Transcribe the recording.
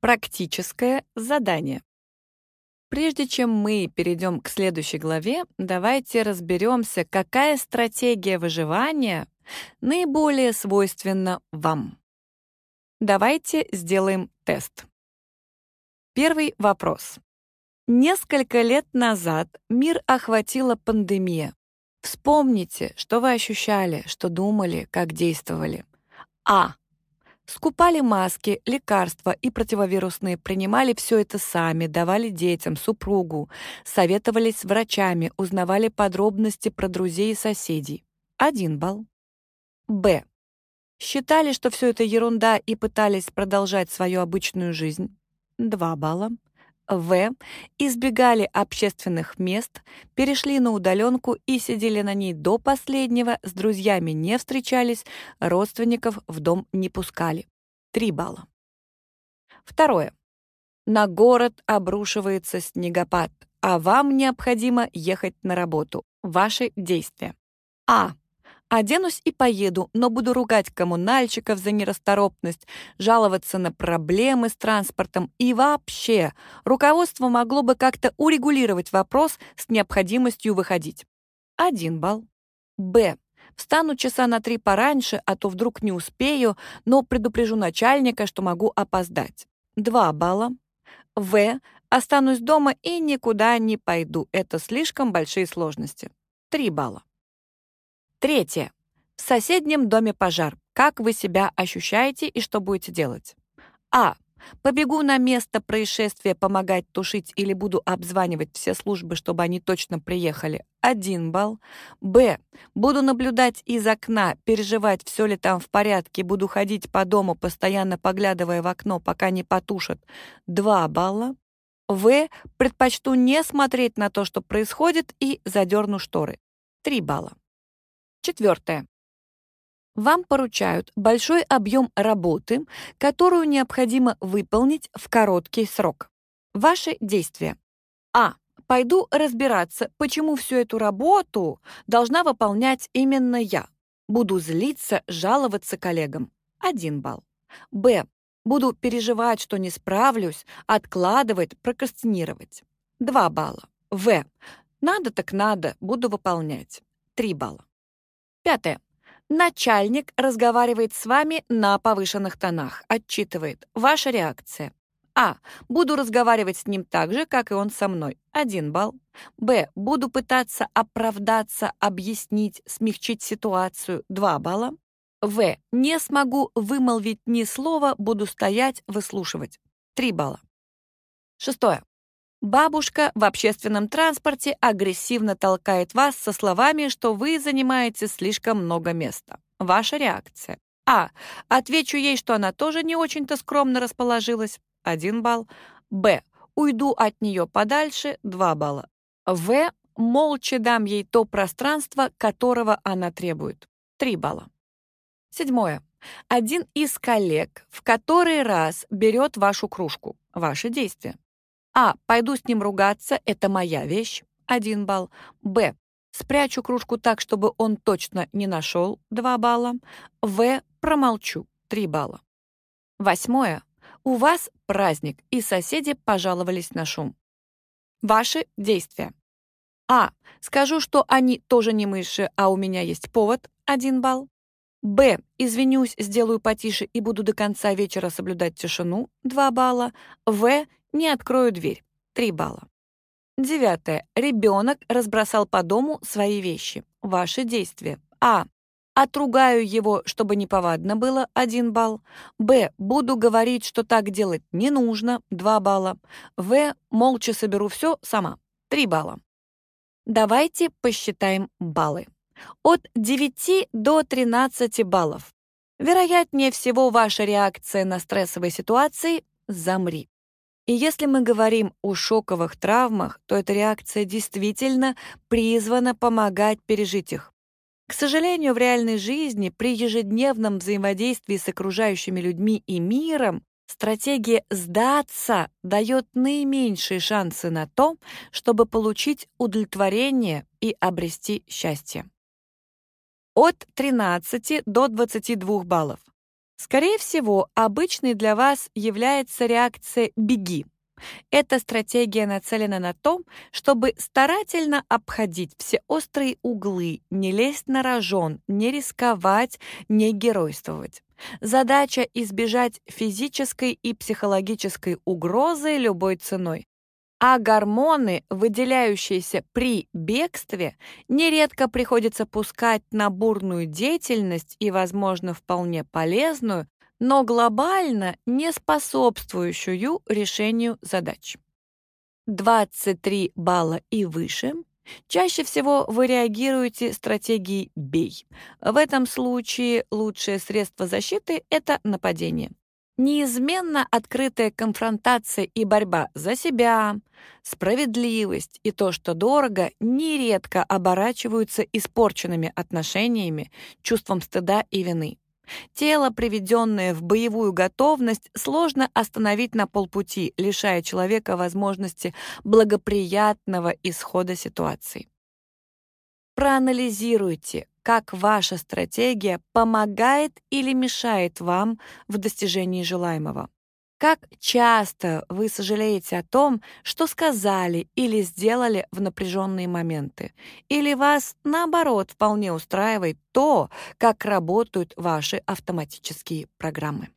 Практическое задание. Прежде чем мы перейдем к следующей главе, давайте разберемся, какая стратегия выживания наиболее свойственна вам. Давайте сделаем тест. Первый вопрос. Несколько лет назад мир охватила пандемия. Вспомните, что вы ощущали, что думали, как действовали. А. Скупали маски, лекарства и противовирусные, принимали все это сами, давали детям, супругу, советовались с врачами, узнавали подробности про друзей и соседей. Один балл. Б. Считали, что все это ерунда и пытались продолжать свою обычную жизнь. Два балла. В. Избегали общественных мест, перешли на удаленку и сидели на ней до последнего, с друзьями не встречались, родственников в дом не пускали. Три балла. Второе. На город обрушивается снегопад, а вам необходимо ехать на работу. Ваши действия. А. Оденусь и поеду, но буду ругать коммунальщиков за нерасторопность, жаловаться на проблемы с транспортом и вообще. Руководство могло бы как-то урегулировать вопрос с необходимостью выходить. Один балл. Б. Встану часа на три пораньше, а то вдруг не успею, но предупрежу начальника, что могу опоздать. Два балла. В. Останусь дома и никуда не пойду. Это слишком большие сложности. Три балла. Третье. В соседнем доме пожар. Как вы себя ощущаете и что будете делать? А. Побегу на место происшествия помогать тушить или буду обзванивать все службы, чтобы они точно приехали. Один балл. Б. Буду наблюдать из окна, переживать, все ли там в порядке, буду ходить по дому, постоянно поглядывая в окно, пока не потушат. Два балла. В. Предпочту не смотреть на то, что происходит, и задерну шторы. Три балла. Четвертое. Вам поручают большой объем работы, которую необходимо выполнить в короткий срок. Ваши действия. А. Пойду разбираться, почему всю эту работу должна выполнять именно я. Буду злиться, жаловаться коллегам. Один балл. Б. Буду переживать, что не справлюсь, откладывать, прокрастинировать. Два балла. В. Надо так надо, буду выполнять. Три балла. Пятое. Начальник разговаривает с вами на повышенных тонах, отчитывает. Ваша реакция. А. Буду разговаривать с ним так же, как и он со мной. Один балл. Б. Буду пытаться оправдаться, объяснить, смягчить ситуацию. Два балла. В. Не смогу вымолвить ни слова, буду стоять, выслушивать. Три балла. Шестое. Бабушка в общественном транспорте агрессивно толкает вас со словами, что вы занимаете слишком много места. Ваша реакция. А. Отвечу ей, что она тоже не очень-то скромно расположилась. Один балл. Б. Уйду от нее подальше. Два балла. В. Молча дам ей то пространство, которого она требует. Три балла. Седьмое. Один из коллег в который раз берет вашу кружку. Ваши действия. А. Пойду с ним ругаться, это моя вещь. Один балл. Б. Спрячу кружку так, чтобы он точно не нашел. Два балла. В. Промолчу. Три балла. Восьмое. У вас праздник, и соседи пожаловались на шум. Ваши действия. А. Скажу, что они тоже не мыши, а у меня есть повод. Один балл. Б. Извинюсь, сделаю потише и буду до конца вечера соблюдать тишину. Два балла. В. Не открою дверь. Три балла. Девятое. Ребенок разбросал по дому свои вещи. Ваши действия. А. Отругаю его, чтобы неповадно было. Один балл. Б. Буду говорить, что так делать не нужно. Два балла. В. Молча соберу все сама. Три балла. Давайте посчитаем баллы. От 9 до 13 баллов. Вероятнее всего, ваша реакция на стрессовые ситуации — замри. И если мы говорим о шоковых травмах, то эта реакция действительно призвана помогать пережить их. К сожалению, в реальной жизни при ежедневном взаимодействии с окружающими людьми и миром стратегия «сдаться» дает наименьшие шансы на то, чтобы получить удовлетворение и обрести счастье. От 13 до 22 баллов. Скорее всего, обычной для вас является реакция «беги». Эта стратегия нацелена на то, чтобы старательно обходить все острые углы, не лезть на рожон, не рисковать, не геройствовать. Задача избежать физической и психологической угрозы любой ценой. А гормоны, выделяющиеся при бегстве, нередко приходится пускать на бурную деятельность и, возможно, вполне полезную, но глобально не способствующую решению задач. 23 балла и выше Чаще всего вы реагируете стратегией «бей». В этом случае лучшее средство защиты — это нападение. Неизменно открытая конфронтация и борьба за себя, справедливость и то, что дорого, нередко оборачиваются испорченными отношениями, чувством стыда и вины. Тело, приведенное в боевую готовность, сложно остановить на полпути, лишая человека возможности благоприятного исхода ситуации. Проанализируйте, как ваша стратегия помогает или мешает вам в достижении желаемого. Как часто вы сожалеете о том, что сказали или сделали в напряженные моменты? Или вас, наоборот, вполне устраивает то, как работают ваши автоматические программы?